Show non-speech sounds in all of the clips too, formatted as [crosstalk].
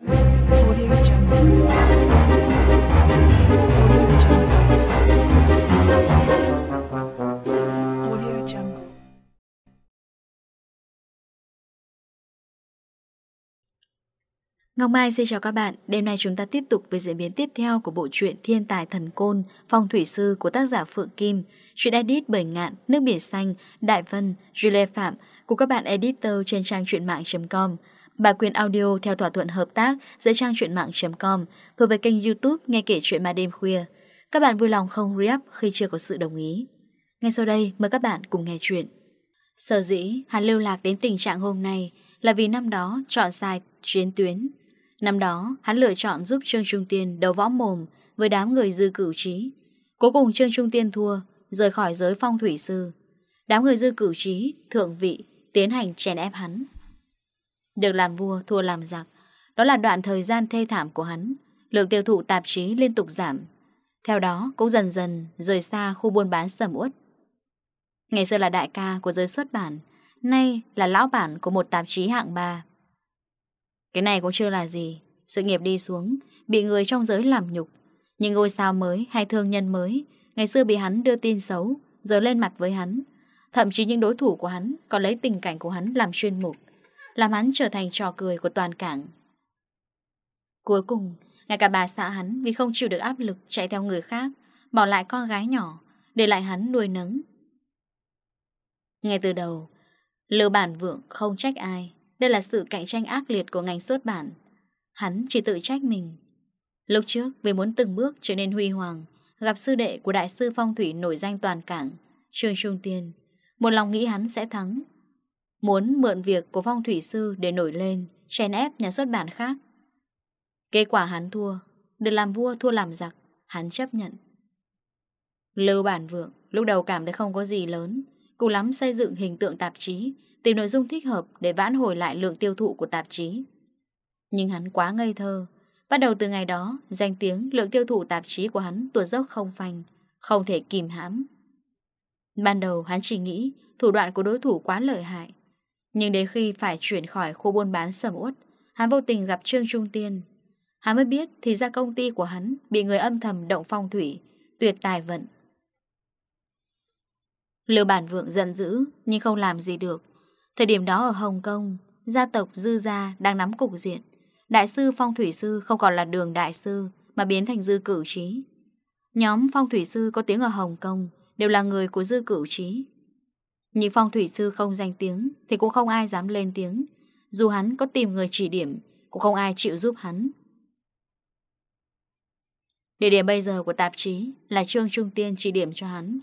Ngọc Mai xin chào các bạn, đêm nay chúng ta tiếp tục với diễn biến tiếp theo của bộ truyện Thiên tài thần côn, phong thủy sư của tác giả Phượng Kim, truyện edit bởi Ngạn, Nước Biển Xanh, Đại Vân, Julie Phạm của các bạn editor trên trang truyện mạng.com bà quyền audio theo thỏa thuận hợp tác giữa trang truyện mạng.com thuộc về kênh youtube Nghe Kể Chuyện Ma Đêm Khuya. Các bạn vui lòng không re-up khi chưa có sự đồng ý. Ngay sau đây mời các bạn cùng nghe chuyện. Sở dĩ hắn lưu lạc đến tình trạng hôm nay là vì năm đó chọn sai chuyến tuyến. Năm đó hắn lựa chọn giúp Trương Trung Tiên đấu võ mồm với đám người dư cửu trí. Cuối cùng Trương Trung Tiên thua, rời khỏi giới phong thủy sư. Đám người dư cửu trí, thượng vị, tiến hành chèn ép hắn. Được làm vua, thua làm giặc. Đó là đoạn thời gian thê thảm của hắn. Lượng tiêu thụ tạp chí liên tục giảm. Theo đó, cũng dần dần rời xa khu buôn bán sầm uất. Ngày xưa là đại ca của giới xuất bản, nay là lão bản của một tạp chí hạng 3. Cái này cũng chưa là gì. Sự nghiệp đi xuống, bị người trong giới làm nhục. Những ngôi sao mới hay thương nhân mới, ngày xưa bị hắn đưa tin xấu, giờ lên mặt với hắn. Thậm chí những đối thủ của hắn còn lấy tình cảnh của hắn làm chuyên mục làm hắn trở thành trò cười của toàn cảng. Cuối cùng, ngay cả bà xã hắn vì không chịu được áp lực chạy theo người khác, bỏ lại con gái nhỏ, để lại hắn nuôi nấng. Ngay từ đầu, Lưu Bản Vượng không trách ai, đây là sự cạnh tranh ác liệt của ngành xuất bản. Hắn chỉ tự trách mình. Lúc trước, vì muốn từng bước trở nên huy hoàng, gặp sư đệ của đại sư phong thủy nổi danh toàn cảng, Trương Trung Tiên, một lòng nghĩ hắn sẽ thắng, muốn mượn việc của phong thủy sư để nổi lên, chèn ép nhà xuất bản khác. Kết quả hắn thua, được làm vua thua làm giặc, hắn chấp nhận. Lưu Bản Vượng lúc đầu cảm thấy không có gì lớn, cùng lắm xây dựng hình tượng tạp chí, tìm nội dung thích hợp để vãn hồi lại lượng tiêu thụ của tạp chí. Nhưng hắn quá ngây thơ, bắt đầu từ ngày đó, danh tiếng lượng tiêu thụ tạp chí của hắn tuột dốc không phanh, không thể kìm hãm. Ban đầu hắn chỉ nghĩ thủ đoạn của đối thủ quá lợi hại, nhưng đến khi phải chuyển khỏi khu buôn bán sầm uất, Hắn vô tình gặp Trương Trung Tiên. Hắn mới biết thì ra công ty của hắn Bị người âm thầm động phong thủy, Tuyệt tài vận. Lưu bản vượng giận dữ, Nhưng không làm gì được. Thời điểm đó ở Hồng Kông, Gia tộc Dư Gia đang nắm cục diện. Đại sư phong thủy sư không còn là đường đại sư Mà biến thành dư cửu trí. Nhóm phong thủy sư có tiếng ở Hồng Kông Đều là người của dư cửu trí. Những phong thủy sư không danh tiếng Thì cũng không ai dám lên tiếng. Dù hắn có tìm người chỉ điểm, Cũng không ai chịu giúp hắn. Địa điểm bây giờ của tạp chí Là Trương Trung Tiên chỉ điểm cho hắn.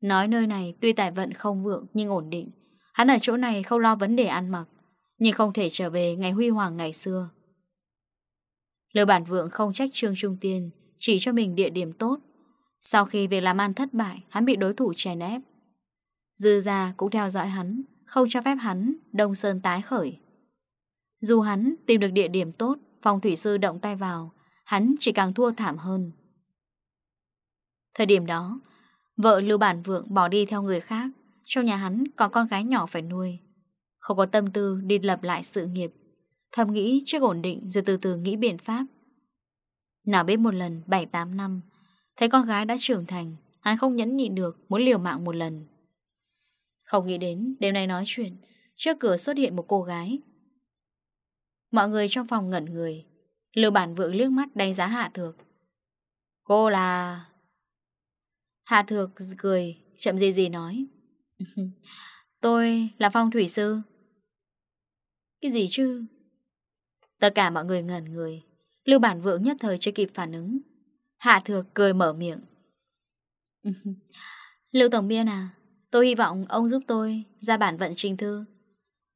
Nói nơi này tuy tài vận không vượng Nhưng ổn định. Hắn ở chỗ này không lo vấn đề ăn mặc, Nhưng không thể trở về ngày huy hoàng ngày xưa. Lưu Bản Vượng không trách Trương Trung Tiên, Chỉ cho mình địa điểm tốt. Sau khi việc làm ăn thất bại, Hắn bị đối thủ chèn ép. Dư ra cũng theo dõi hắn, Không cho phép hắn Đông Sơn tái khởi. Dù hắn tìm được địa điểm tốt, phong thủy sư động tay vào, Hắn chỉ càng thua thảm hơn. Thời điểm đó, Vợ Lưu Bản Vượng bỏ đi theo người khác, Trong nhà hắn còn con gái nhỏ phải nuôi. Không có tâm tư đi lập lại sự nghiệp, Thầm nghĩ trước ổn định Rồi từ từ nghĩ biện pháp. Nào biết một lần 7-8 năm, Thấy con gái đã trưởng thành, Hắn không nhẫn nhịn được muốn liều mạng một lần. Không nghĩ đến, đêm nay nói chuyện, Trước cửa xuất hiện một cô gái. Mọi người trong phòng ngẩn người. Lưu bản vượng liếc mắt đánh giá Hạ Thược. Cô là... Hạ Thược cười, Chậm gì gì nói. [laughs] Tôi là phong thủy sư. Cái gì chứ? Tất cả mọi người ngẩn người. Lưu bản vượng nhất thời chưa kịp phản ứng. Hạ Thược cười mở miệng. [laughs] Lưu Tổng Biên à? Tôi hy vọng ông giúp tôi ra bản vận trình thư.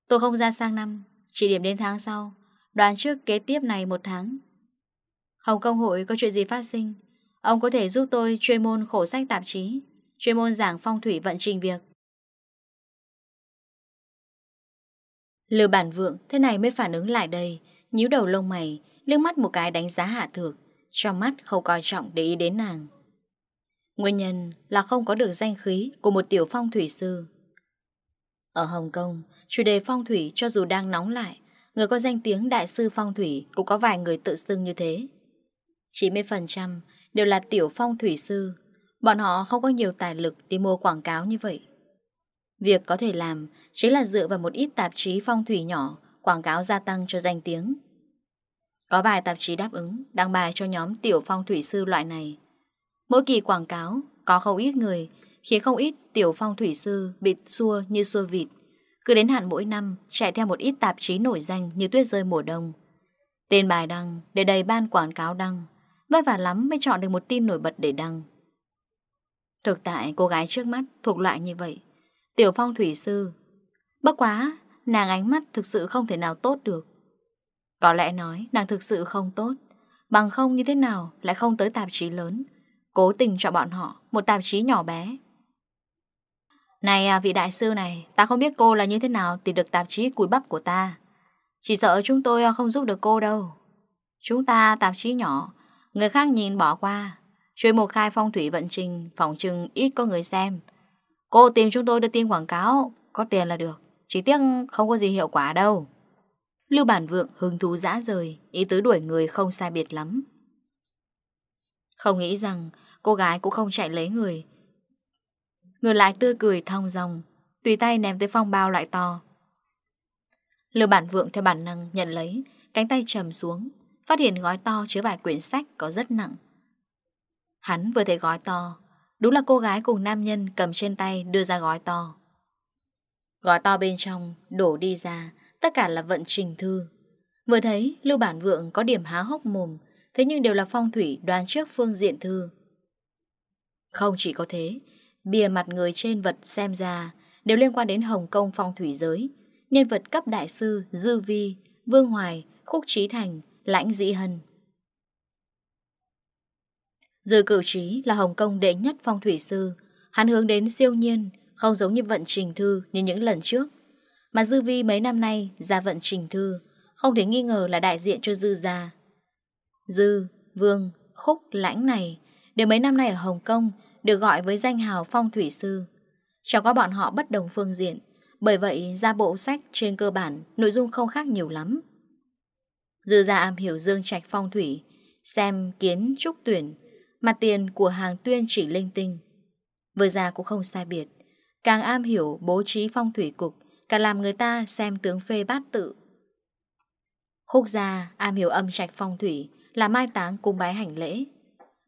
Tôi không ra sang năm, chỉ điểm đến tháng sau, đoán trước kế tiếp này một tháng. Hồng Công hội có chuyện gì phát sinh, ông có thể giúp tôi chuyên môn khổ sách tạp chí, chuyên môn giảng phong thủy vận trình việc. Lừa bản vượng thế này mới phản ứng lại đây, nhíu đầu lông mày, liếc mắt một cái đánh giá hạ thược, trong mắt không coi trọng để ý đến nàng. Nguyên nhân là không có được danh khí của một tiểu phong thủy sư. Ở Hồng Kông, chủ đề phong thủy cho dù đang nóng lại, người có danh tiếng đại sư phong thủy cũng có vài người tự xưng như thế. 90% đều là tiểu phong thủy sư, bọn họ không có nhiều tài lực đi mua quảng cáo như vậy. Việc có thể làm chính là dựa vào một ít tạp chí phong thủy nhỏ, quảng cáo gia tăng cho danh tiếng. Có vài tạp chí đáp ứng, đăng bài cho nhóm tiểu phong thủy sư loại này. Mỗi kỳ quảng cáo có không ít người khiến không ít tiểu phong thủy sư bịt xua như xua vịt. Cứ đến hạn mỗi năm chạy theo một ít tạp chí nổi danh như tuyết rơi mùa đông. Tên bài đăng để đầy ban quảng cáo đăng. Vất vả lắm mới chọn được một tin nổi bật để đăng. Thực tại cô gái trước mắt thuộc loại như vậy. Tiểu phong thủy sư. Bất quá, nàng ánh mắt thực sự không thể nào tốt được. Có lẽ nói nàng thực sự không tốt. Bằng không như thế nào lại không tới tạp chí lớn Cố tình cho bọn họ, Một tạp chí nhỏ bé. Này à vị đại sư này, Ta không biết cô là như thế nào Tìm được tạp chí cùi bắp của ta. Chỉ sợ chúng tôi không giúp được cô đâu. Chúng ta, tạp chí nhỏ, Người khác nhìn bỏ qua. Chuyên một khai phong thủy vận trình Phòng trừng ít có người xem. Cô tìm chúng tôi đưa tin quảng cáo, Có tiền là được, Chỉ tiếc không có gì hiệu quả đâu. Lưu Bản Vượng hứng thú dã rời, Ý tứ đuổi người không sai biệt lắm. Không nghĩ rằng Cô gái cũng không chạy lấy người. Người lại tươi cười thong dòng Tùy tay ném tới phong bao loại to. Lưu bản vượng theo bản năng nhận lấy, Cánh tay trầm xuống, Phát hiện gói to chứa vài quyển sách có rất nặng. Hắn vừa thấy gói to, Đúng là cô gái cùng nam nhân cầm trên tay đưa ra gói to. Gói to bên trong đổ đi ra, Tất cả là vận trình thư. Vừa thấy Lưu Bản Vượng có điểm há hốc mồm, Thế nhưng đều là phong thủy đoán trước phương diện thư. Không chỉ có thế, bìa mặt người trên vật xem ra đều liên quan đến Hồng Kông phong thủy giới. Nhân vật cấp đại sư Dư Vi, Vương Hoài, Khúc Trí Thành, Lãnh Dĩ Hân. Dư cửu trí là Hồng Kông đệ nhất phong thủy sư. Hắn hướng đến siêu nhiên, không giống như vận trình thư như những lần trước. Mà Dư Vi mấy năm nay ra vận trình thư, không thể nghi ngờ là đại diện cho Dư gia. Dư, Vương, Khúc, Lãnh này đều mấy năm nay ở Hồng Kông được gọi với danh hào phong thủy sư. Chẳng có bọn họ bất đồng phương diện, bởi vậy ra bộ sách trên cơ bản nội dung không khác nhiều lắm. Dư ra am hiểu dương trạch phong thủy, xem kiến trúc tuyển, mặt tiền của hàng tuyên chỉ linh tinh. Vừa ra cũng không sai biệt, càng am hiểu bố trí phong thủy cục, càng làm người ta xem tướng phê bát tự. Khúc gia am hiểu âm trạch phong thủy là mai táng cung bái hành lễ.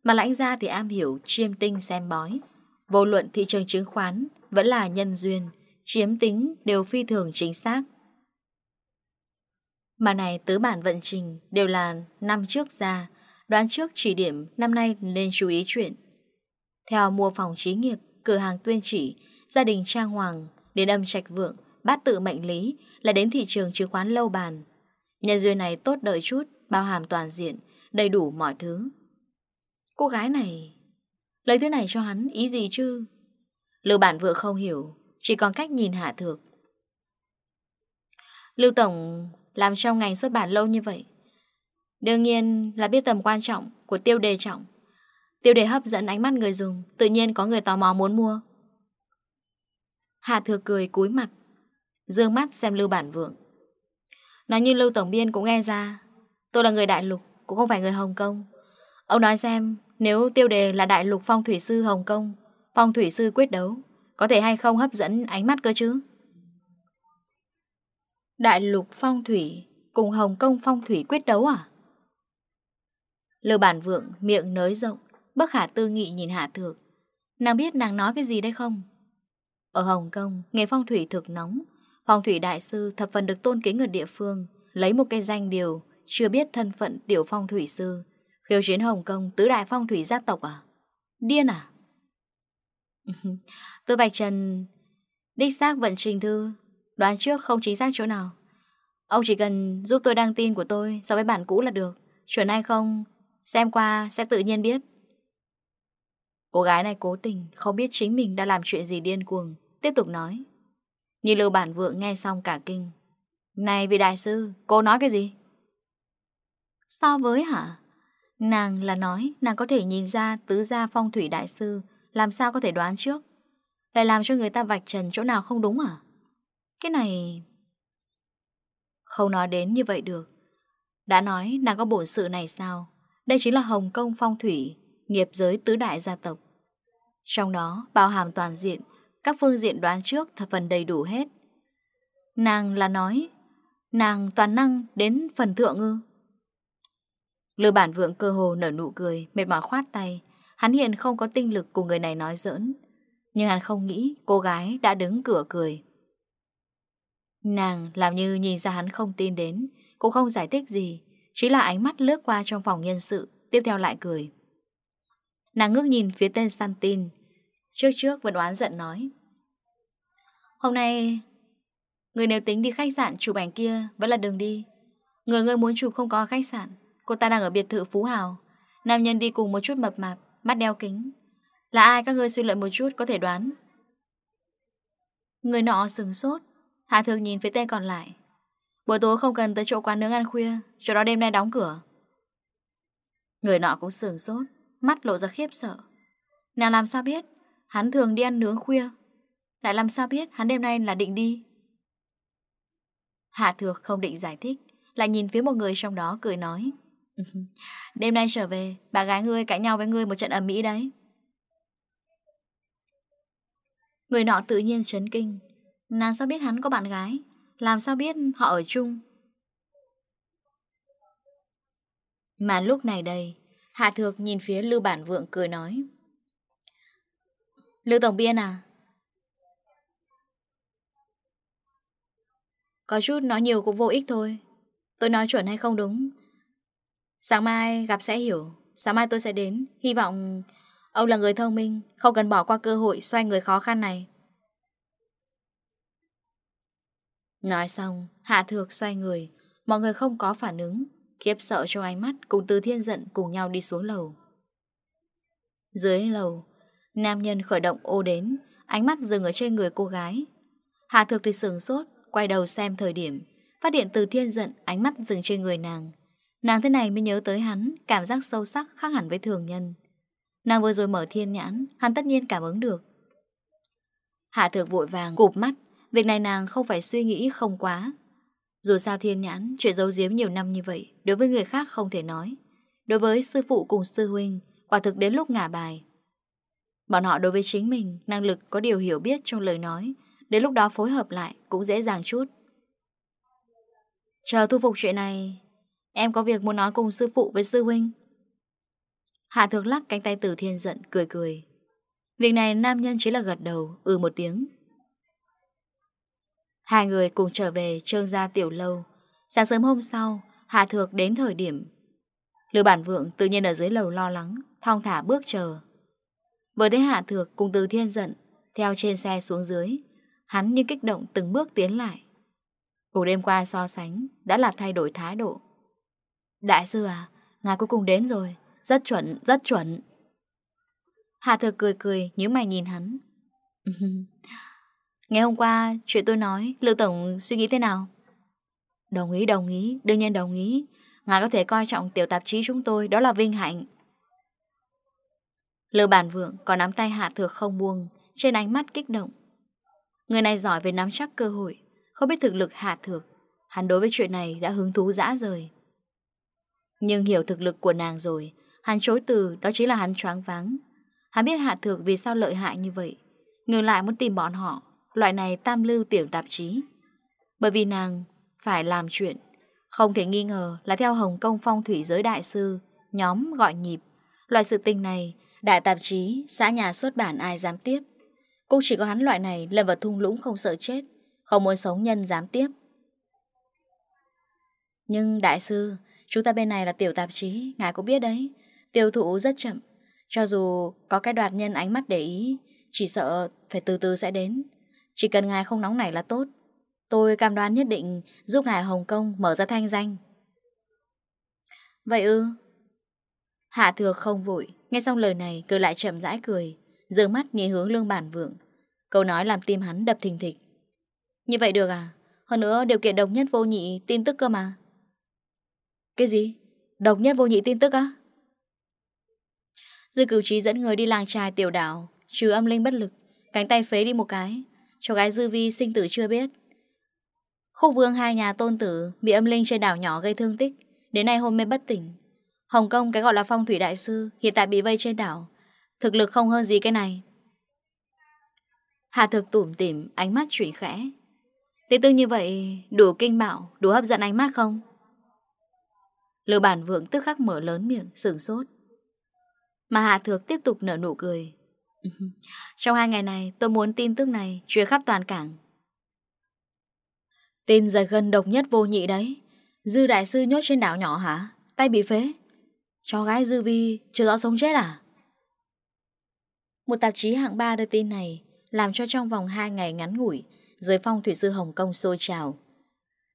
Mà lãnh gia thì am hiểu chiêm tinh xem bói. Vô luận thị trường chứng khoán vẫn là nhân duyên, chiếm tính đều phi thường chính xác. Mà này tứ bản vận trình đều là năm trước ra, đoán trước chỉ điểm năm nay nên chú ý chuyện. Theo mua phòng trí nghiệp, cửa hàng tuyên chỉ, gia đình trang hoàng, đến âm trạch vượng, bát tự mệnh lý là đến thị trường chứng khoán lâu bàn. Nhân duyên này tốt đợi chút, bao hàm toàn diện, đầy đủ mọi thứ. Cô gái này Lấy thứ này cho hắn, ý gì chứ? Lưu bản vừa không hiểu, Chỉ còn cách nhìn Hạ Thược. Lưu Tổng Làm trong ngành xuất bản lâu như vậy? Đương nhiên là biết tầm quan trọng Của tiêu đề trọng. Tiêu đề hấp dẫn ánh mắt người dùng, Tự nhiên có người tò mò muốn mua. Hạ Thược cười cúi mặt, Dương mắt xem Lưu Bản Vượng. Nói như Lưu Tổng Biên cũng nghe ra, Tôi là người đại lục, Cũng không phải người Hồng Kông. Ông nói xem nếu tiêu đề là Đại lục phong thủy sư Hồng Kông, phong thủy sư quyết đấu, có thể hay không hấp dẫn ánh mắt cơ chứ? Đại lục phong thủy cùng Hồng Kông phong thủy quyết đấu à? Lưu bản vượng miệng nới rộng, bất khả tư nghị nhìn Hạ Thược. Nàng biết nàng nói cái gì đây không? Ở Hồng Kông, nghề phong thủy thực nóng. Phong thủy đại sư thập phần được tôn kính ở địa phương, lấy một cái danh điều, chưa biết thân phận tiểu phong thủy sư, Khiêu chiến Hồng Kông, tứ đại phong thủy gia tộc à? Điên à? [laughs] Tư Bạch Trần, Đích xác vận trình thư, Đoán trước không chính xác chỗ nào. Ông chỉ cần giúp tôi đăng tin của tôi, So với bản cũ là được. Chuẩn hay không, Xem qua sẽ tự nhiên biết. Cô gái này cố tình, Không biết chính mình đã làm chuyện gì điên cuồng, Tiếp tục nói. Như lưu bản vượng nghe xong cả kinh. Này vị đại sư, Cô nói cái gì? So với hả? Nàng là nói, nàng có thể nhìn ra tứ gia phong thủy đại sư, Làm sao có thể đoán trước? Lại làm cho người ta vạch trần chỗ nào không đúng à? Cái này... Không nói đến như vậy được. Đã nói nàng có bổn sự này sao? Đây chính là Hồng Kông phong thủy, Nghiệp giới tứ đại gia tộc. Trong đó, bao hàm toàn diện, Các phương diện đoán trước thật phần đầy đủ hết. Nàng là nói, Nàng toàn năng đến phần thượng ư? Lư bản vượng cơ hồ nở nụ cười, mệt mỏi khoát tay. Hắn hiện không có tinh lực cùng người này nói giỡn. Nhưng hắn không nghĩ cô gái đã đứng cửa cười. Nàng làm như nhìn ra hắn không tin đến, cũng không giải thích gì. Chỉ là ánh mắt lướt qua trong phòng nhân sự, tiếp theo lại cười. Nàng ngước nhìn phía tên săn tin. Trước trước vẫn oán giận nói. Hôm nay, người nếu tính đi khách sạn chụp ảnh kia, vẫn là đường đi. Người ngươi muốn chụp không có khách sạn, Cô ta đang ở biệt thự Phú Hào. Nam nhân đi cùng một chút mập mạp, Mắt đeo kính. Là ai? Các ngươi suy luận một chút, có thể đoán. Người nọ sừng sốt Hạ thường nhìn phía tên còn lại. Buổi tối không cần tới chỗ quán nướng ăn khuya, Chỗ đó đêm nay đóng cửa. Người nọ cũng sừng sốt, Mắt lộ ra khiếp sợ. Nào làm sao biết? Hắn thường đi ăn nướng khuya. Lại làm sao biết hắn đêm nay là định đi? Hạ thược không định giải thích, Lại nhìn phía một người trong đó cười nói. Ừ. Đêm nay trở về, bà gái ngươi cãi nhau với ngươi một trận ầm mỹ đấy. Người nọ tự nhiên chấn kinh. Nàng sao biết hắn có bạn gái? Làm sao biết họ ở chung? Mà lúc này đây, Hạ Thược nhìn phía Lưu Bản Vượng cười nói. Lưu Tổng Biên à? Có chút nói nhiều cũng vô ích thôi. Tôi nói chuẩn hay không đúng, Sáng mai gặp sẽ hiểu. Sáng mai tôi sẽ đến. Hy vọng ông là người thông minh, Không cần bỏ qua cơ hội xoay người khó khăn này. Nói xong, Hạ thược xoay người. Mọi người không có phản ứng. Kiếp sợ trong ánh mắt, cùng từ thiên giận cùng nhau đi xuống lầu. Dưới lầu, Nam nhân khởi động ô đến, Ánh mắt dừng ở trên người cô gái. Hạ thược thì sừng sốt, Quay đầu xem thời điểm. Phát điện từ thiên giận ánh mắt dừng trên người nàng. Nàng thế này mới nhớ tới hắn, cảm giác sâu sắc khác hẳn với thường nhân. Nàng vừa rồi mở thiên nhãn, hắn tất nhiên cảm ứng được. Hạ thược vội vàng, cụp mắt, việc này nàng không phải suy nghĩ không quá. Dù sao thiên nhãn, chuyện giấu giếm nhiều năm như vậy, đối với người khác không thể nói. Đối với sư phụ cùng sư huynh, quả thực đến lúc ngả bài. Bọn họ đối với chính mình, năng lực có điều hiểu biết trong lời nói, đến lúc đó phối hợp lại cũng dễ dàng chút. Chờ thu phục chuyện này, Em có việc muốn nói cùng sư phụ với sư huynh. Hạ thược lắc cánh tay tử thiên giận, cười cười. Việc này nam nhân chỉ là gật đầu Ừ một tiếng. Hai người cùng trở về trương gia tiểu lâu. Sáng sớm hôm sau, Hạ thược đến thời điểm. Lưu bản vượng tự nhiên ở dưới lầu lo lắng, Thong thả bước chờ. Vừa thấy Hạ thược cùng từ thiên giận, Theo trên xe xuống dưới, Hắn như kích động từng bước tiến lại. Cuộc đêm qua so sánh, Đã là thay đổi thái độ. Đại sư à, ngài cuối cùng đến rồi, rất chuẩn, rất chuẩn. Hạ thừa cười cười, nhớ mày nhìn hắn. [laughs] Ngày hôm qua, chuyện tôi nói, Lưu Tổng suy nghĩ thế nào? Đồng ý, đồng ý, đương nhiên đồng ý. Ngài có thể coi trọng tiểu tạp chí chúng tôi, đó là vinh hạnh. Lưu Bản Vượng có nắm tay Hạ Thược không buông, trên ánh mắt kích động. Người này giỏi về nắm chắc cơ hội, không biết thực lực Hạ Thược. Hắn đối với chuyện này đã hứng thú dã rời. Nhưng hiểu thực lực của nàng rồi Hắn chối từ đó chính là hắn choáng váng. Hắn biết hạ thược vì sao lợi hại như vậy. Ngược lại muốn tìm bọn họ Loại này tam lưu tiểu tạp chí. Bởi vì nàng phải làm chuyện Không thể nghi ngờ là theo Hồng Kông phong thủy giới đại sư Nhóm gọi nhịp. Loại sự tình này Đại tạp chí, xã nhà xuất bản ai dám tiếp? Cũng chỉ có hắn loại này lầm vào thung lũng không sợ chết Không muốn sống nhân dám tiếp. Nhưng đại sư Chúng ta bên này là tiểu tạp chí, ngài cũng biết đấy. Tiêu thụ rất chậm. Cho dù có cái đoạt nhân ánh mắt để ý, chỉ sợ phải từ từ sẽ đến. Chỉ cần ngài không nóng nảy là tốt. Tôi cam đoan nhất định giúp ngài Hồng Kông mở ra thanh danh. Vậy ư? Hạ thừa không vội, nghe xong lời này cười lại chậm rãi cười, dường mắt nhìn hướng lương bản vượng. Câu nói làm tim hắn đập thình thịch. Như vậy được à? Hơn nữa điều kiện độc nhất vô nhị tin tức cơ mà. Cái gì? Độc nhất vô nhị tin tức á? Dư cửu trí dẫn người đi làng trài tiểu đảo, trừ âm linh bất lực, cánh tay phế đi một cái. cho gái dư vi sinh tử chưa biết. Khúc vương hai nhà tôn tử bị âm linh trên đảo nhỏ gây thương tích, đến nay hôn mê bất tỉnh. Hồng Kông cái gọi là phong thủy đại sư hiện tại bị vây trên đảo. Thực lực không hơn gì cái này. Hạ thực tủm tỉm, ánh mắt chuyển khẽ. Tế tương như vậy đủ kinh bạo, đủ hấp dẫn ánh mắt không? Lữ bản vượng tức khắc mở lớn miệng, sừng sốt. Mà Hạ Thược tiếp tục nở nụ cười. [laughs] Trong hai ngày này, tôi muốn tin tức này truyền khắp toàn cảng. Tin giật gần độc nhất vô nhị đấy. Dư đại sư nhốt trên đảo nhỏ hả? Tay bị phế. Cho gái Dư Vi chưa rõ sống chết à? Một tạp chí hạng 3 đưa tin này làm cho trong vòng 2 ngày ngắn ngủi giới phong thủy sư Hồng Kông sôi trào.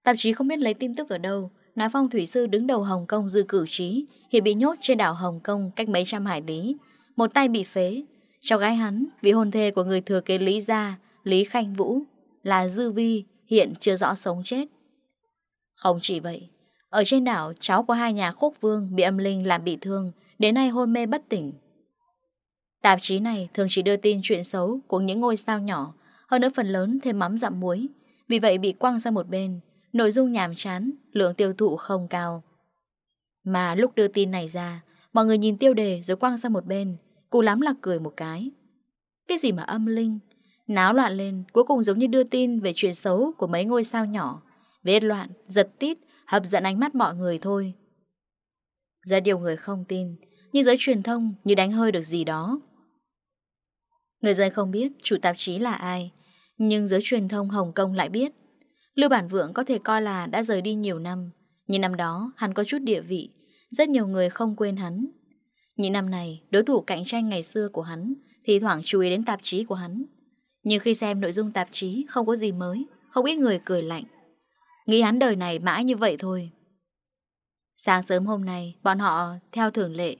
Tạp chí không biết lấy tin tức ở đâu nói phong thủy sư đứng đầu Hồng Kông dư cử trí, hiện bị nhốt trên đảo Hồng Kông cách mấy trăm hải lý. Một tay bị phế. Cháu gái hắn, vị hôn thê của người thừa kế Lý Gia, Lý Khanh Vũ, là Dư Vi, hiện chưa rõ sống chết. Không chỉ vậy, ở trên đảo, cháu của hai nhà khúc vương bị âm linh làm bị thương, đến nay hôn mê bất tỉnh. Tạp chí này thường chỉ đưa tin chuyện xấu của những ngôi sao nhỏ, hơn nữa phần lớn thêm mắm dặm muối, vì vậy bị quăng sang một bên, nội dung nhàm chán, lượng tiêu thụ không cao. Mà lúc đưa tin này ra, mọi người nhìn tiêu đề rồi quăng sang một bên, cụ lắm là cười một cái. Cái gì mà âm linh, náo loạn lên, cuối cùng giống như đưa tin về chuyện xấu của mấy ngôi sao nhỏ, vết loạn, giật tít, hấp dẫn ánh mắt mọi người thôi. Ra điều người không tin, nhưng giới truyền thông như đánh hơi được gì đó. Người dân không biết chủ tạp chí là ai, nhưng giới truyền thông Hồng Kông lại biết. Lưu Bản Vượng có thể coi là đã rời đi nhiều năm. Nhưng năm đó, hắn có chút địa vị. Rất nhiều người không quên hắn. Những năm này, đối thủ cạnh tranh ngày xưa của hắn Thì thoảng chú ý đến tạp chí của hắn. Nhưng khi xem nội dung tạp chí, không có gì mới, Không ít người cười lạnh. Nghĩ hắn đời này mãi như vậy thôi. Sáng sớm hôm nay, Bọn họ, theo thường lệ,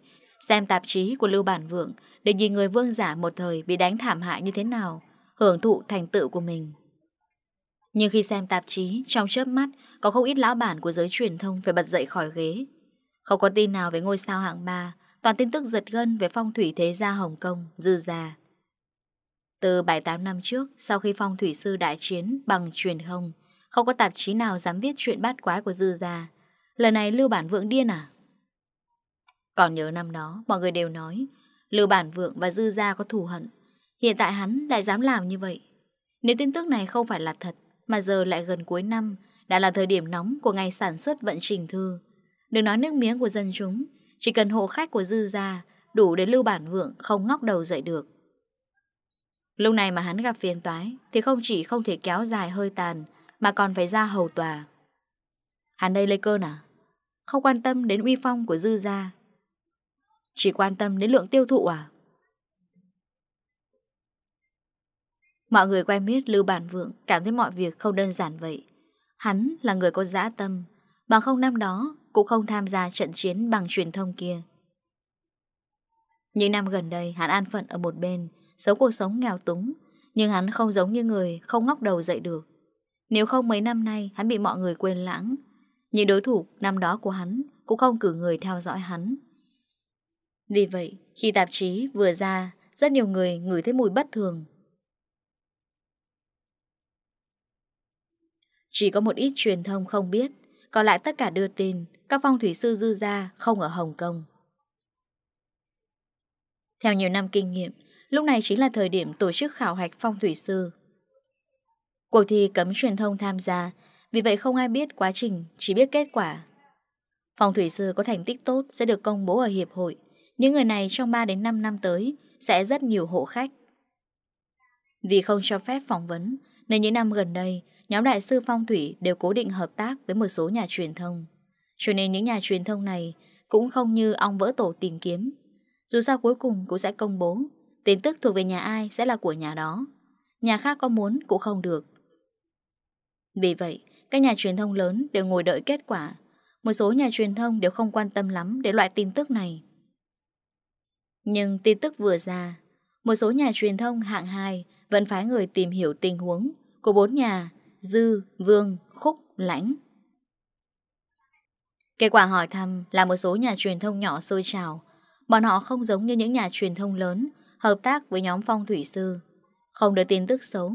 Xem tạp chí của Lưu Bản Vượng Để nhìn người vương giả một thời bị đánh thảm hại như thế nào, Hưởng thụ thành tựu của mình. Nhưng khi xem tạp chí, trong chớp mắt, có không ít lão bản của giới truyền thông phải bật dậy khỏi ghế. Không có tin nào về ngôi sao hạng 3, toàn tin tức giật gân về phong thủy thế gia Hồng Kông, dư già. Từ 7-8 năm trước, sau khi phong thủy sư đại chiến bằng truyền thông, không có tạp chí nào dám viết chuyện bát quái của dư già. Lần này Lưu Bản Vượng điên à? Còn nhớ năm đó, mọi người đều nói Lưu Bản Vượng và dư gia có thù hận. Hiện tại hắn lại dám làm như vậy. Nếu tin tức này không phải là thật, mà giờ lại gần cuối năm, đã là thời điểm nóng của ngày sản xuất vận trình thư. Đừng nói nước miếng của dân chúng, chỉ cần hộ khách của dư gia đủ để lưu bản vượng không ngóc đầu dậy được. Lúc này mà hắn gặp phiền toái thì không chỉ không thể kéo dài hơi tàn mà còn phải ra hầu tòa. Hắn đây lấy cơn à? Không quan tâm đến uy phong của dư gia. Chỉ quan tâm đến lượng tiêu thụ à? Mọi người quen biết Lưu Bản Vượng cảm thấy mọi việc không đơn giản vậy. Hắn là người có dã tâm, mà không năm đó cũng không tham gia trận chiến bằng truyền thông kia. Những năm gần đây hắn an phận ở một bên, sống cuộc sống nghèo túng, nhưng hắn không giống như người không ngóc đầu dậy được. Nếu không mấy năm nay hắn bị mọi người quên lãng, những đối thủ năm đó của hắn cũng không cử người theo dõi hắn. Vì vậy, khi tạp chí vừa ra, rất nhiều người ngửi thấy mùi bất thường Chỉ có một ít truyền thông không biết, còn lại tất cả đưa tin các phong thủy sư dư ra không ở Hồng Kông. Theo nhiều năm kinh nghiệm, lúc này chính là thời điểm tổ chức khảo hạch phong thủy sư. Cuộc thi cấm truyền thông tham gia, vì vậy không ai biết quá trình, chỉ biết kết quả. Phong thủy sư có thành tích tốt sẽ được công bố ở hiệp hội. Những người này trong 3 đến 5 năm tới sẽ rất nhiều hộ khách. Vì không cho phép phỏng vấn, nên những năm gần đây, nhóm đại sư phong thủy đều cố định hợp tác với một số nhà truyền thông. Cho nên những nhà truyền thông này cũng không như ong vỡ tổ tìm kiếm. Dù sao cuối cùng cũng sẽ công bố, tin tức thuộc về nhà ai sẽ là của nhà đó. Nhà khác có muốn cũng không được. Vì vậy, các nhà truyền thông lớn đều ngồi đợi kết quả. Một số nhà truyền thông đều không quan tâm lắm đến loại tin tức này. Nhưng tin tức vừa ra, một số nhà truyền thông hạng 2 vẫn phái người tìm hiểu tình huống của bốn nhà Dư, Vương, Khúc, Lãnh. Kết quả hỏi thăm là một số nhà truyền thông nhỏ sôi trào. Bọn họ không giống như những nhà truyền thông lớn hợp tác với nhóm phong thủy sư. Không được tin tức xấu,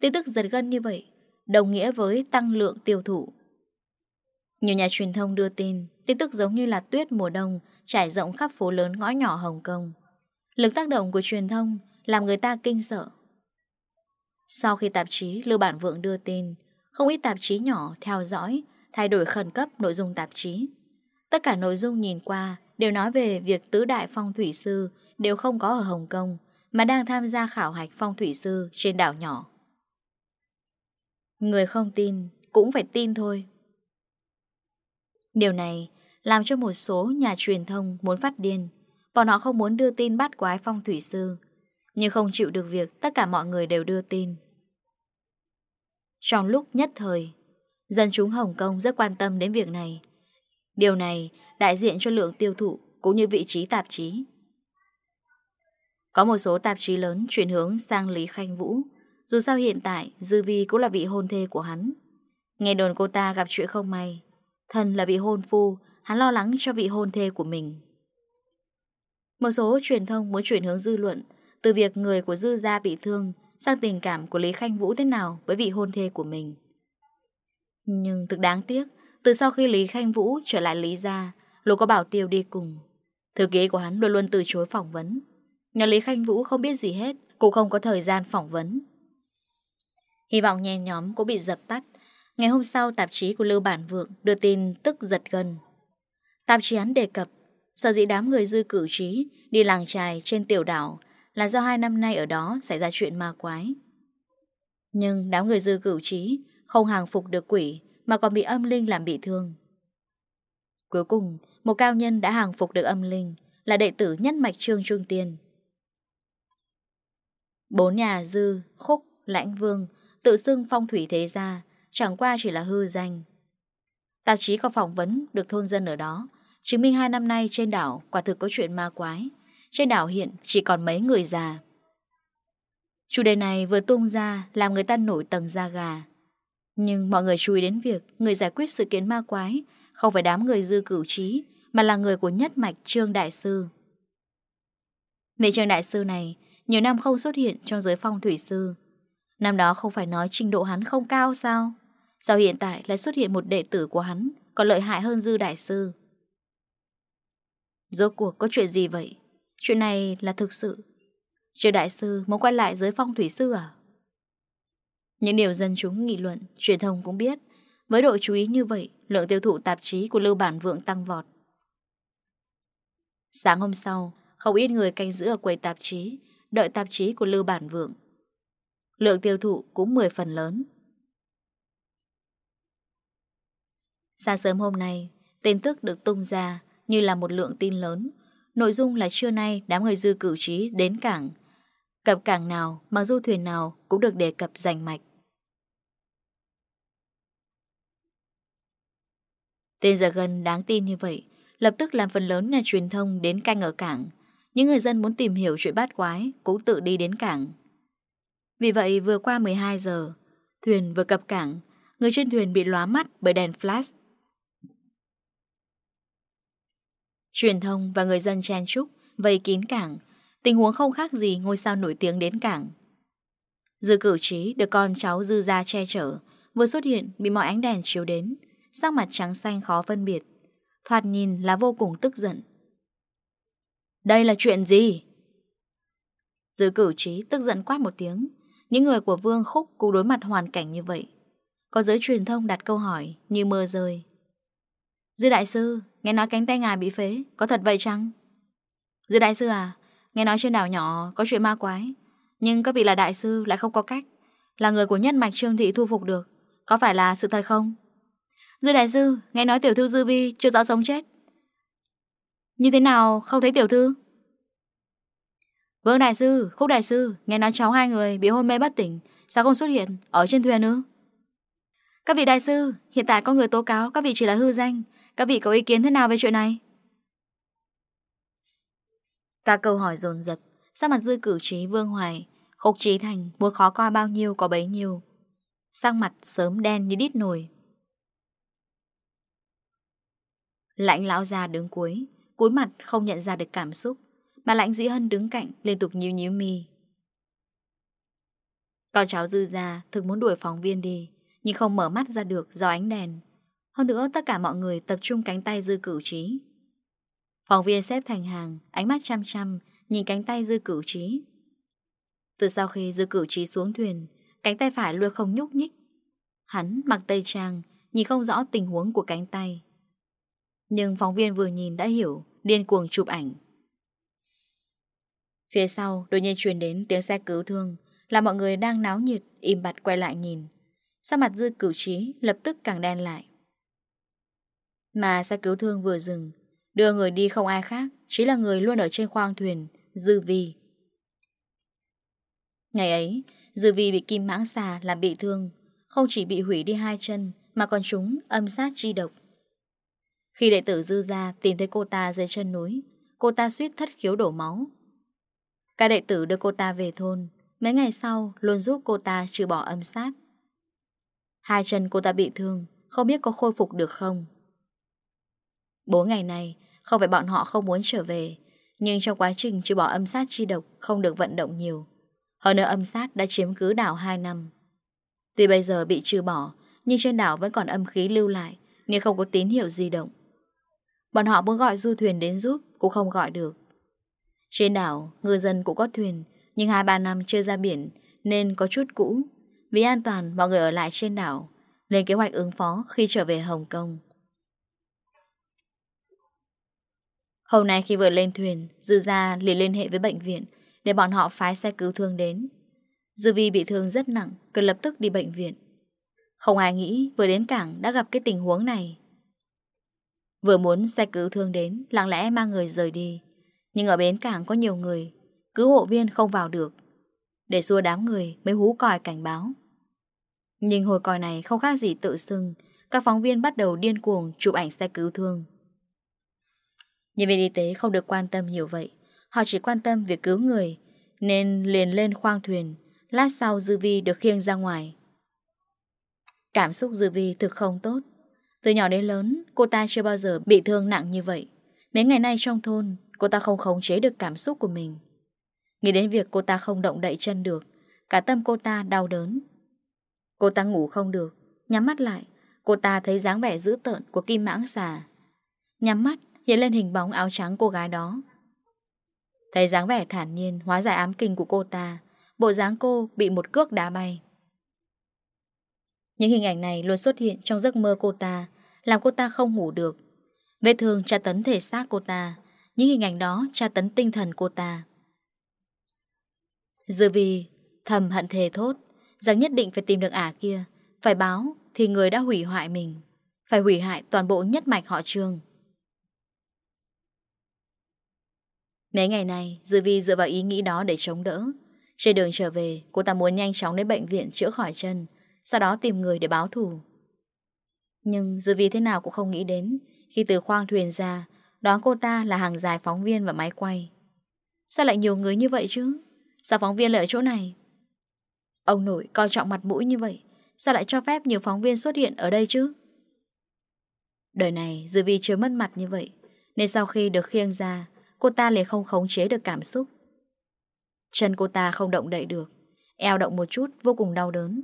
tin tức giật gân như vậy, đồng nghĩa với tăng lượng tiêu thụ. Nhiều nhà truyền thông đưa tin, tin tức giống như là tuyết mùa đông trải rộng khắp phố lớn ngõ nhỏ Hồng Kông. Lực tác động của truyền thông làm người ta kinh sợ. Sau khi tạp chí Lưu Bản Vượng đưa tin, không ít tạp chí nhỏ theo dõi, thay đổi khẩn cấp nội dung tạp chí. Tất cả nội dung nhìn qua đều nói về việc tứ đại phong thủy sư đều không có ở Hồng Kông, mà đang tham gia khảo hạch phong thủy sư trên đảo nhỏ. Người không tin cũng phải tin thôi. Điều này làm cho một số nhà truyền thông muốn phát điên. Bọn họ không muốn đưa tin bắt quái phong thủy sư, nhưng không chịu được việc tất cả mọi người đều đưa tin. Trong lúc nhất thời, Dân chúng Hồng Kông rất quan tâm đến việc này. Điều này đại diện cho lượng tiêu thụ Cũng như vị trí tạp chí. Có một số tạp chí lớn chuyển hướng sang Lý Khanh Vũ, Dù sao hiện tại Dư Vi cũng là vị hôn thê của hắn. Nghe đồn cô ta gặp chuyện không may, thân là vị hôn phu, Hắn lo lắng cho vị hôn thê của mình. Một số truyền thông muốn chuyển hướng dư luận từ việc người của Dư gia bị thương sang tình cảm của Lý Khanh Vũ thế nào với vị hôn thê của mình. Nhưng thực đáng tiếc, từ sau khi Lý Khanh Vũ trở lại Lý gia, Lục có bảo Tiêu đi cùng. Thư ký của hắn luôn luôn từ chối phỏng vấn. Nhà Lý Khanh Vũ không biết gì hết, cũng không có thời gian phỏng vấn. Hy vọng nhen nhóm cũng bị dập tắt. Ngày hôm sau, tạp chí của Lưu Bản Vượng đưa tin tức giật gần. Tạp chí hắn đề cập, sở dĩ đám người dư cử trí đi làng trài trên tiểu đảo là do hai năm nay ở đó xảy ra chuyện ma quái. Nhưng đám người dư cửu trí không hàng phục được quỷ mà còn bị âm linh làm bị thương. Cuối cùng, một cao nhân đã hàng phục được âm linh là đệ tử nhất mạch Trương Trung Tiên. Bốn nhà dư, khúc, lãnh vương tự xưng phong thủy thế gia chẳng qua chỉ là hư danh. Tạp chí có phỏng vấn được thôn dân ở đó, chứng minh hai năm nay trên đảo quả thực có chuyện ma quái. Trên đảo hiện chỉ còn mấy người già. Chủ đề này vừa tung ra, Làm người ta nổi tầng da gà. Nhưng mọi người chú ý đến việc Người giải quyết sự kiến ma quái Không phải đám người dư cửu trí, Mà là người của nhất mạch Trương Đại Sư. Vị Trương Đại Sư này Nhiều năm không xuất hiện trong giới phong thủy sư. Năm đó không phải nói trình độ hắn không cao sao? Sao hiện tại lại xuất hiện một đệ tử của hắn Còn lợi hại hơn dư đại sư? Rốt cuộc có chuyện gì vậy? Chuyện này là thực sự. Chưa đại sư muốn quay lại giới phong thủy sư à? Những điều dân chúng nghị luận, truyền thông cũng biết. Với độ chú ý như vậy, lượng tiêu thụ tạp chí của Lưu Bản Vượng tăng vọt. Sáng hôm sau, không ít người canh giữ ở quầy tạp chí, đợi tạp chí của Lưu Bản Vượng. Lượng tiêu thụ cũng 10 phần lớn. Sáng sớm hôm nay, tin tức được tung ra như là một lượng tin lớn. Nội dung là trưa nay đám người dư cử trí đến cảng. cập cảng nào mà du thuyền nào cũng được đề cập rành mạch. Tên giờ gần đáng tin như vậy, lập tức làm phần lớn nhà truyền thông đến canh ở cảng. Những người dân muốn tìm hiểu chuyện bát quái cũng tự đi đến cảng. Vì vậy vừa qua 12 giờ, thuyền vừa cập cảng, người trên thuyền bị lóa mắt bởi đèn flash Truyền thông và người dân chen chúc, vây kín cảng, tình huống không khác gì ngôi sao nổi tiếng đến cảng. Dư cử trí được con cháu dư ra che chở, vừa xuất hiện bị mọi ánh đèn chiếu đến, sắc mặt trắng xanh khó phân biệt. Thoạt nhìn là vô cùng tức giận. Đây là chuyện gì? Dư cử trí tức giận quát một tiếng. Những người của Vương Khúc cũng đối mặt hoàn cảnh như vậy. Có giới truyền thông đặt câu hỏi như mưa rơi, Dư đại sư, nghe nói cánh tay ngài bị phế, có thật vậy chăng? Dư đại sư à, nghe nói trên đảo nhỏ có chuyện ma quái, nhưng các vị là đại sư lại không có cách, là người của nhất mạch Trương thị thu phục được, có phải là sự thật không? Dư đại sư, nghe nói tiểu thư Dư Vi chưa rõ sống chết. Như thế nào không thấy tiểu thư? Vương đại sư, Khúc đại sư, nghe nói cháu hai người bị hôn mê bất tỉnh, sao không xuất hiện ở trên thuyền nữa? Các vị đại sư, hiện tại có người tố cáo các vị chỉ là hư danh, các vị có ý kiến thế nào về chuyện này? cả câu hỏi dồn dập Sao mặt dư cử trí vương hoài, Khúc trí thành muốn khó coi bao nhiêu có bấy nhiêu Sang mặt sớm đen như đít nổi Lãnh lão già đứng cuối cuối mặt không nhận ra được cảm xúc, Mà lãnh dĩ hân đứng cạnh Liên tục nhíu nhíu mì. Con cháu dư già Thực muốn đuổi phóng viên đi, Nhưng không mở mắt ra được do ánh đèn hơn nữa, tất cả mọi người tập trung cánh tay dư cửu trí. Phóng viên xếp thành hàng, Ánh mắt chăm chăm, Nhìn cánh tay dư cửu trí. Từ sau khi dư cửu trí xuống thuyền, Cánh tay phải luôn không nhúc nhích. Hắn mặc tây trang, Nhìn không rõ tình huống của cánh tay. Nhưng phóng viên vừa nhìn đã hiểu, Điên cuồng chụp ảnh. Phía sau, đột nhiên truyền đến tiếng xe cứu thương Là mọi người đang náo nhiệt, Im bặt quay lại nhìn. Sao mặt dư cửu trí lập tức càng đen lại. Mà xe cứu thương vừa dừng, Đưa người đi không ai khác, chỉ là người luôn ở trên khoang thuyền, Dư Vi. Ngày ấy, Dư Vi bị kim mãng xà làm bị thương, Không chỉ bị hủy đi hai chân, Mà còn chúng âm sát chi độc. Khi đệ tử Dư ra tìm thấy cô ta dưới chân núi, Cô ta suýt thất khiếu đổ máu. Các đệ tử đưa cô ta về thôn, Mấy ngày sau luôn giúp cô ta trừ bỏ âm sát. Hai chân cô ta bị thương, Không biết có khôi phục được không? Bốn ngày này, không phải bọn họ không muốn trở về, nhưng trong quá trình chỉ bỏ âm sát chi độc không được vận động nhiều. Hơn nữa âm sát đã chiếm cứ đảo 2 năm. Tuy bây giờ bị trừ bỏ, nhưng trên đảo vẫn còn âm khí lưu lại, nhưng không có tín hiệu di động. Bọn họ muốn gọi du thuyền đến giúp, cũng không gọi được. Trên đảo, ngư dân cũng có thuyền, nhưng 2-3 năm chưa ra biển, nên có chút cũ. Vì an toàn, mọi người ở lại trên đảo, lên kế hoạch ứng phó khi trở về Hồng Kông. Hôm nay khi vừa lên thuyền, Dư ra liền liên hệ với bệnh viện để bọn họ phái xe cứu thương đến. Dư Vi bị thương rất nặng, cần lập tức đi bệnh viện. Không ai nghĩ vừa đến cảng đã gặp cái tình huống này. Vừa muốn xe cứu thương đến, lặng lẽ mang người rời đi. Nhưng ở bến cảng có nhiều người, cứu hộ viên không vào được. Để xua đám người mới hú còi cảnh báo. Nhưng hồi còi này không khác gì tự xưng, các phóng viên bắt đầu điên cuồng chụp ảnh xe cứu thương. Nhân viên y tế không được quan tâm nhiều vậy. Họ chỉ quan tâm việc cứu người, Nên liền lên khoang thuyền, Lát sau Dư Vi được khiêng ra ngoài. Cảm xúc Dư Vi thực không tốt. Từ nhỏ đến lớn, Cô ta chưa bao giờ bị thương nặng như vậy. Mấy ngày nay trong thôn, Cô ta không khống chế được cảm xúc của mình. Nghĩ đến việc cô ta không động đậy chân được, Cả tâm cô ta đau đớn. Cô ta ngủ không được, Nhắm mắt lại, Cô ta thấy dáng vẻ dữ tợn của kim mãng xà. Nhắm mắt hiện lên hình bóng áo trắng cô gái đó. Thấy dáng vẻ thản nhiên hóa giải ám kinh của cô ta, bộ dáng cô bị một cước đá bay. Những hình ảnh này luôn xuất hiện trong giấc mơ cô ta, làm cô ta không ngủ được. Vết thương tra tấn thể xác cô ta, những hình ảnh đó tra tấn tinh thần cô ta. Dư vì thầm hận thề thốt, rằng nhất định phải tìm được ả kia, phải báo thì người đã hủy hoại mình, phải hủy hại toàn bộ nhất mạch họ trường. Mấy ngày này Dư Vi dựa vào ý nghĩ đó để chống đỡ. Trên đường trở về, cô ta muốn nhanh chóng đến bệnh viện chữa khỏi chân, sau đó tìm người để báo thù. Nhưng Dư Vi thế nào cũng không nghĩ đến, khi từ khoang thuyền ra, đón cô ta là hàng dài phóng viên và máy quay. Sao lại nhiều người như vậy chứ? Sao phóng viên lại ở chỗ này? Ông nội coi trọng mặt mũi như vậy, sao lại cho phép nhiều phóng viên xuất hiện ở đây chứ? Đời này Dư Vi chưa mất mặt như vậy, nên sau khi được khiêng ra, cô ta liền không khống chế được cảm xúc. Chân cô ta không động đậy được, eo động một chút vô cùng đau đớn,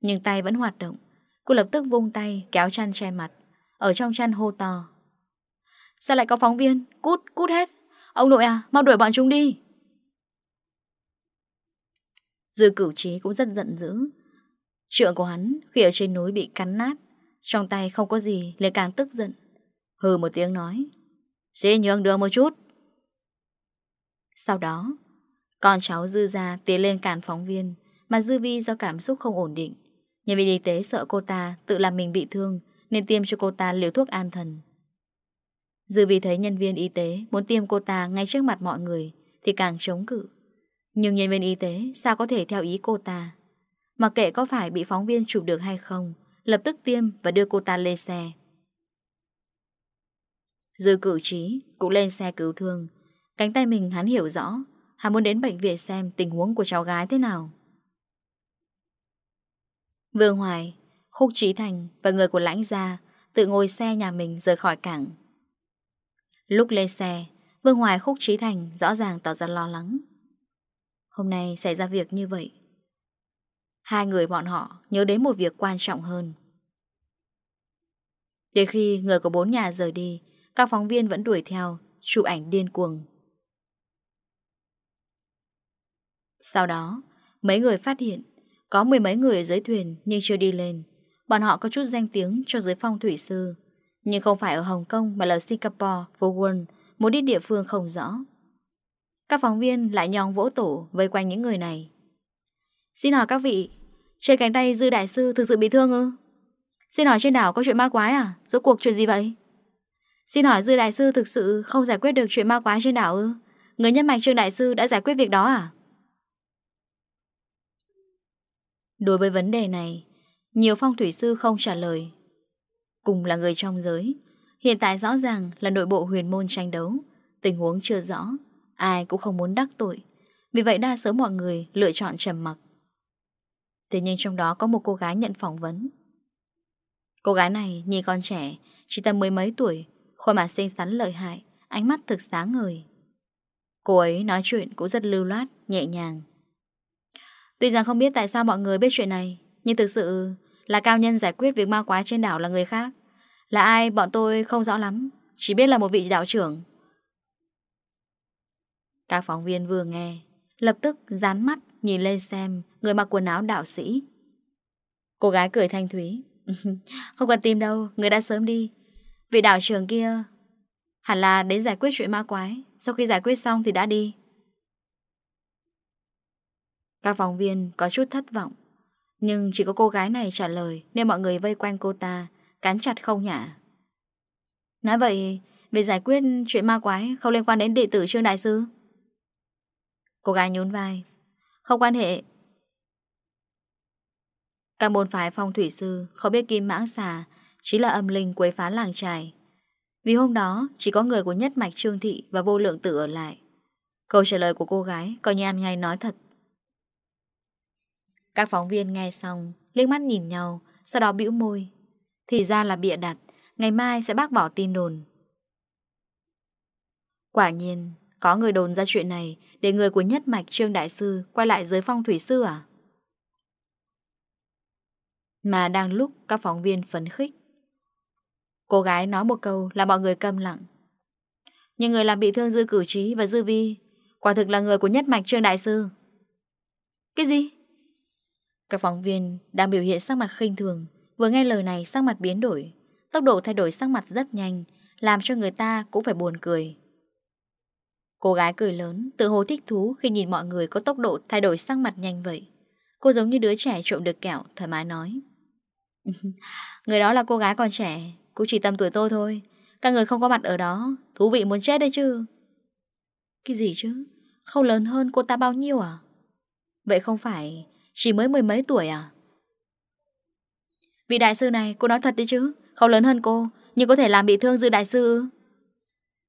nhưng tay vẫn hoạt động. Cô lập tức vung tay, kéo chăn che mặt, ở trong chăn hô to. Sao lại có phóng viên? Cút, cút hết. Ông nội à, mau đuổi bọn chúng đi. Dư cửu trí cũng rất giận dữ. Trượng của hắn khi ở trên núi bị cắn nát, trong tay không có gì liền càng tức giận. Hừ một tiếng nói. Xin nhường đường một chút. Sau đó, con cháu Dư ra tiến lên cản phóng viên, mà Dư Vi do cảm xúc không ổn định. Nhân viên y tế sợ cô ta tự làm mình bị thương nên tiêm cho cô ta liều thuốc an thần. Dư Vi thấy nhân viên y tế muốn tiêm cô ta ngay trước mặt mọi người thì càng chống cự. Nhưng nhân viên y tế sao có thể theo ý cô ta? mà kệ có phải bị phóng viên chụp được hay không, lập tức tiêm và đưa cô ta lên xe. Dư cử trí cũng lên xe cứu thương Cánh tay mình hắn hiểu rõ. Hắn muốn đến bệnh viện xem tình huống của cháu gái thế nào. Vương Hoài, Khúc Trí Thành và người của lãnh gia Tự ngồi xe nhà mình rời khỏi cảng. Lúc lên xe, Vương Hoài, Khúc Trí Thành rõ ràng tỏ ra lo lắng. Hôm nay xảy ra việc như vậy. Hai người bọn họ nhớ đến một việc quan trọng hơn. Đến khi người của bốn nhà rời đi, Các phóng viên vẫn đuổi theo Chụp ảnh điên cuồng. Sau đó, mấy người phát hiện có mười mấy người ở dưới thuyền nhưng chưa đi lên. Bọn họ có chút danh tiếng cho giới phong thủy sư. Nhưng không phải ở Hồng Kông mà là Singapore, Vowon, một ít địa phương không rõ. Các phóng viên lại nhong vỗ tổ vây quanh những người này. Xin hỏi các vị, trên cánh tay Dư Đại Sư thực sự bị thương ư? Xin hỏi trên đảo có chuyện ma quái à? Rốt cuộc chuyện gì vậy? Xin hỏi Dư Đại Sư thực sự không giải quyết được chuyện ma quái trên đảo ư? Người nhân mạch Trương Đại Sư đã giải quyết việc đó à? Đối với vấn đề này, nhiều phong thủy sư không trả lời. Cùng là người trong giới, hiện tại rõ ràng là nội bộ huyền môn tranh đấu, tình huống chưa rõ, ai cũng không muốn đắc tội. Vì vậy đa số mọi người lựa chọn trầm mặc. Thế nhưng trong đó có một cô gái nhận phỏng vấn. Cô gái này nhìn con trẻ, chỉ tầm mười mấy tuổi, khuôn mặt xinh xắn lợi hại, ánh mắt thực sáng ngời. Cô ấy nói chuyện cũng rất lưu loát, nhẹ nhàng. Tuy rằng không biết tại sao mọi người biết chuyện này Nhưng thực sự là cao nhân giải quyết việc ma quái trên đảo là người khác. Là ai bọn tôi không rõ lắm Chỉ biết là một vị đạo trưởng. Các phóng viên vừa nghe Lập tức dán mắt nhìn lên xem Người mặc quần áo đạo sĩ. Cô gái cười thanh thúy. [laughs] Không cần tìm đâu, người đã sớm đi. Vị đạo trưởng kia Hẳn là đến giải quyết chuyện ma quái. Sau khi giải quyết xong thì đã đi. Các phóng viên có chút thất vọng. Nhưng chỉ có cô gái này trả lời Nên mọi người vây quanh cô ta, Cắn chặt không nhả. Nói vậy, Việc giải quyết chuyện ma quái Không liên quan đến đệ tử Trương Đại Sư? Cô gái nhún vai. Không quan hệ. Các môn phái phong thủy sư Không biết kim mãng xà chỉ là âm linh quấy phá làng trài. Vì hôm đó, chỉ có người của nhất mạch Trương Thị Và vô lượng tử ở lại. Câu trả lời của cô gái Coi như ăn ngay nói thật. Các phóng viên nghe xong, liếc mắt nhìn nhau, Sau đó bĩu môi. Thì ra là bịa đặt, Ngày mai sẽ bác bỏ tin đồn. Quả nhiên, Có người đồn ra chuyện này Để người của nhất mạch Trương Đại Sư Quay lại giới phong thủy sư à? Mà đang lúc các phóng viên phấn khích, Cô gái nói một câu là mọi người câm lặng. Nhưng người làm bị thương dư cử trí và dư vi, Quả thực là người của nhất mạch Trương Đại Sư. Cái gì? Các phóng viên đang biểu hiện sắc mặt khinh thường. Vừa nghe lời này, sắc mặt biến đổi. Tốc độ thay đổi sắc mặt rất nhanh, Làm cho người ta cũng phải buồn cười. Cô gái cười lớn, Tự hồ thích thú khi nhìn mọi người Có tốc độ thay đổi sắc mặt nhanh vậy. Cô giống như đứa trẻ trộm được kẹo, Thoải mái nói. [laughs] Người đó là cô gái còn trẻ, Cũng chỉ tầm tuổi tôi thôi. Các người không có mặt ở đó, Thú vị muốn chết đấy chứ. Cái gì chứ? Không lớn hơn cô ta bao nhiêu à? Vậy không phải chỉ mới mười mấy tuổi à? Vị đại sư này cô nói thật đi chứ. Không lớn hơn cô Nhưng có thể làm bị thương dư đại sư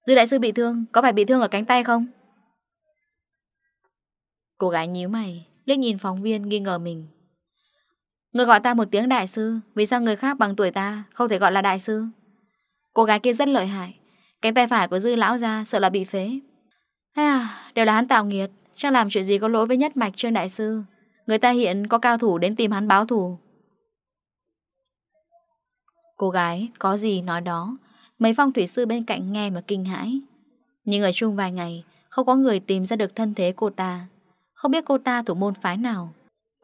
Dư đại sư bị thương Có phải bị thương ở cánh tay không? Cô gái nhíu mày liếc nhìn phóng viên nghi ngờ mình. Người gọi ta một tiếng đại sư Vì sao người khác bằng tuổi ta Không thể gọi là đại sư? Cô gái kia rất lợi hại Cánh tay phải của dư lão ra sợ là bị phế. À, Đều là hắn tạo nghiệt Chắc làm chuyện gì có lỗi với nhất mạch Trương Đại Sư? Người ta hiện có cao thủ đến tìm hắn báo thù. Cô gái có gì nói đó. Mấy phong thủy sư bên cạnh nghe mà kinh hãi. Nhưng ở chung vài ngày, Không có người tìm ra được thân thế cô ta. Không biết cô ta thủ môn phái nào.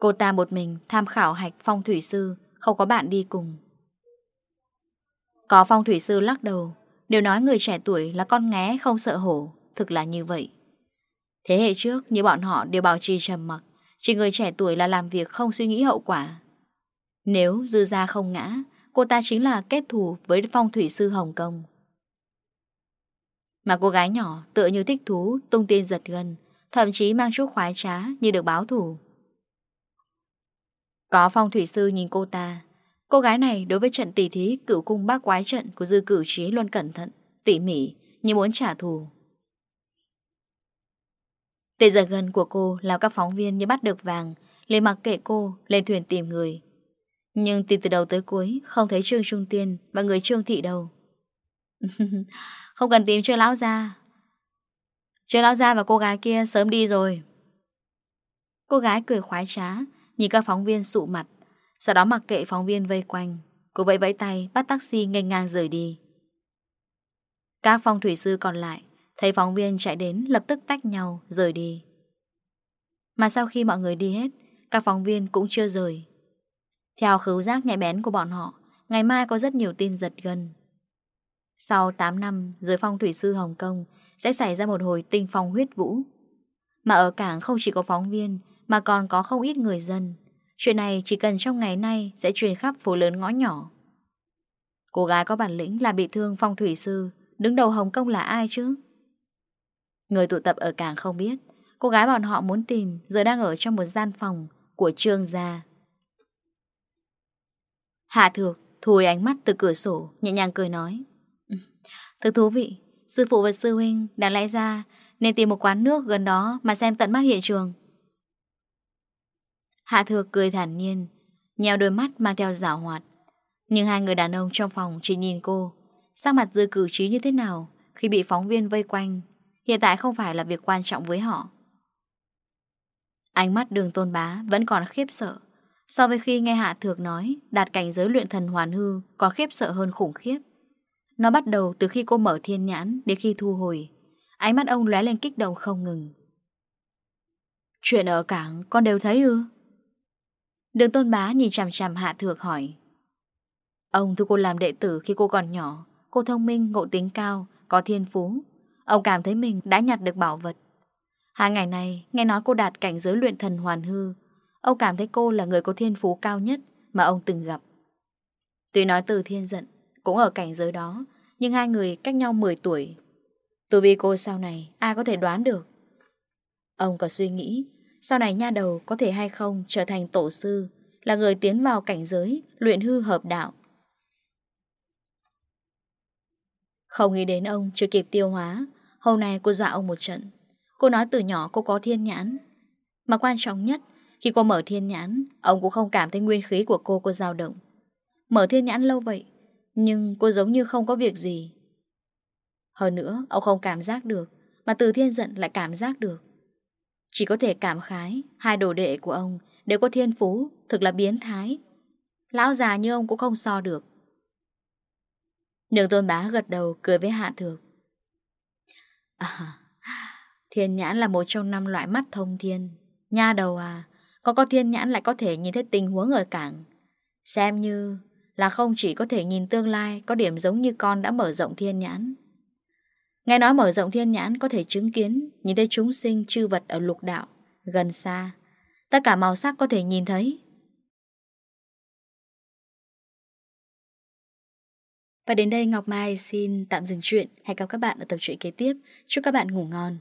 Cô ta một mình tham khảo hạch phong thủy sư, Không có bạn đi cùng. Có phong thủy sư lắc đầu. Đều nói người trẻ tuổi là con ngé không sợ hổ, Thực là như vậy. Thế hệ trước như bọn họ đều bảo trì trầm mặc. Chỉ người trẻ tuổi là làm việc không suy nghĩ hậu quả. Nếu dư ra không ngã, cô ta chính là kết thù với phong thủy sư Hồng Kông. Mà cô gái nhỏ tựa như thích thú, tung tin giật gần, thậm chí mang chút khoái trá như được báo thủ. Có phong thủy sư nhìn cô ta, cô gái này đối với trận tỷ thí cửu cung bác quái trận của dư cửu trí luôn cẩn thận, tỉ mỉ, như muốn trả thù. Tới giờ gần của cô làm các phóng viên như bắt được vàng, liền mặc kệ cô lên thuyền tìm người. Nhưng tìm từ đầu tới cuối không thấy Trương Trung Tiên và người Trương Thị đâu. [laughs] không cần tìm Trương Lão Gia. Trương Lão Gia và cô gái kia sớm đi rồi. Cô gái cười khoái trá, nhìn các phóng viên sụ mặt, sau đó mặc kệ phóng viên vây quanh. Cô vẫy vẫy tay bắt taxi ngành ngang rời đi. Các phong thủy sư còn lại Thấy phóng viên chạy đến, lập tức tách nhau, rời đi. Mà sau khi mọi người đi hết, Các phóng viên cũng chưa rời. Theo khứu giác nhạy bén của bọn họ, Ngày mai có rất nhiều tin giật gần Sau 8 năm Giới phong thủy sư Hồng Kông, Sẽ xảy ra một hồi tinh phong huyết vũ. Mà ở cảng không chỉ có phóng viên, Mà còn có không ít người dân. Chuyện này chỉ cần trong ngày nay Sẽ truyền khắp phố lớn ngõ nhỏ. Cô gái có bản lĩnh là bị thương phong thủy sư. Đứng đầu Hồng Kông là ai chứ? Người tụ tập ở càng không biết. Cô gái bọn họ muốn tìm, Giờ đang ở trong một gian phòng Của trương gia. Hạ thược Thùi ánh mắt từ cửa sổ, Nhẹ nhàng cười nói. Ừ, Thực thú vị. Sư phụ và sư huynh Đáng lẽ ra Nên tìm một quán nước gần đó Mà xem tận mắt hiện trường. Hạ thược cười thản nhiên, Nheo đôi mắt mang theo giả hoạt. Nhưng hai người đàn ông trong phòng chỉ nhìn cô. Sao mặt dư cử trí như thế nào Khi bị phóng viên vây quanh Hiện tại không phải là việc quan trọng với họ. Ánh mắt đường tôn bá vẫn còn khiếp sợ. So với khi nghe Hạ Thược nói Đạt cảnh giới luyện thần hoàn hư có khiếp sợ hơn khủng khiếp. Nó bắt đầu từ khi cô mở thiên nhãn Đến khi thu hồi. Ánh mắt ông lóe lên kích động không ngừng. Chuyện ở cảng con đều thấy ư? Đường tôn bá nhìn chằm chằm Hạ Thược hỏi. Ông thu cô làm đệ tử khi cô còn nhỏ Cô thông minh, ngộ tính cao, có thiên phú. Ông cảm thấy mình đã nhặt được bảo vật. Hai ngày này, Nghe nói cô đạt cảnh giới luyện thần hoàn hư. Ông cảm thấy cô là người có thiên phú cao nhất Mà ông từng gặp. Tuy nói từ thiên giận, Cũng ở cảnh giới đó, Nhưng hai người cách nhau 10 tuổi. Từ vì cô sau này, ai có thể đoán được? Ông có suy nghĩ, Sau này nha đầu có thể hay không Trở thành tổ sư, Là người tiến vào cảnh giới Luyện hư hợp đạo. Không nghĩ đến ông chưa kịp tiêu hóa Hôm nay cô dọa ông một trận. Cô nói từ nhỏ cô có thiên nhãn. Mà quan trọng nhất, Khi cô mở thiên nhãn, Ông cũng không cảm thấy nguyên khí của cô cô dao động. Mở thiên nhãn lâu vậy, Nhưng cô giống như không có việc gì. Hơn nữa, ông không cảm giác được, Mà từ thiên giận lại cảm giác được. Chỉ có thể cảm khái, Hai đồ đệ của ông đều có thiên phú, Thực là biến thái. Lão già như ông cũng không so được. Đường tôn bá gật đầu, cười với hạ thược. À, thiên nhãn là một trong năm loại mắt thông thiên. Nha đầu à, có có thiên nhãn lại có thể nhìn thấy tình huống ở cảng. Xem như là không chỉ có thể nhìn tương lai có điểm giống như con đã mở rộng thiên nhãn. Nghe nói mở rộng thiên nhãn có thể chứng kiến, nhìn thấy chúng sinh chư vật ở lục đạo, gần xa. Tất cả màu sắc có thể nhìn thấy. Và đến đây Ngọc Mai xin tạm dừng chuyện. Hẹn gặp các bạn ở tập truyện kế tiếp. Chúc các bạn ngủ ngon.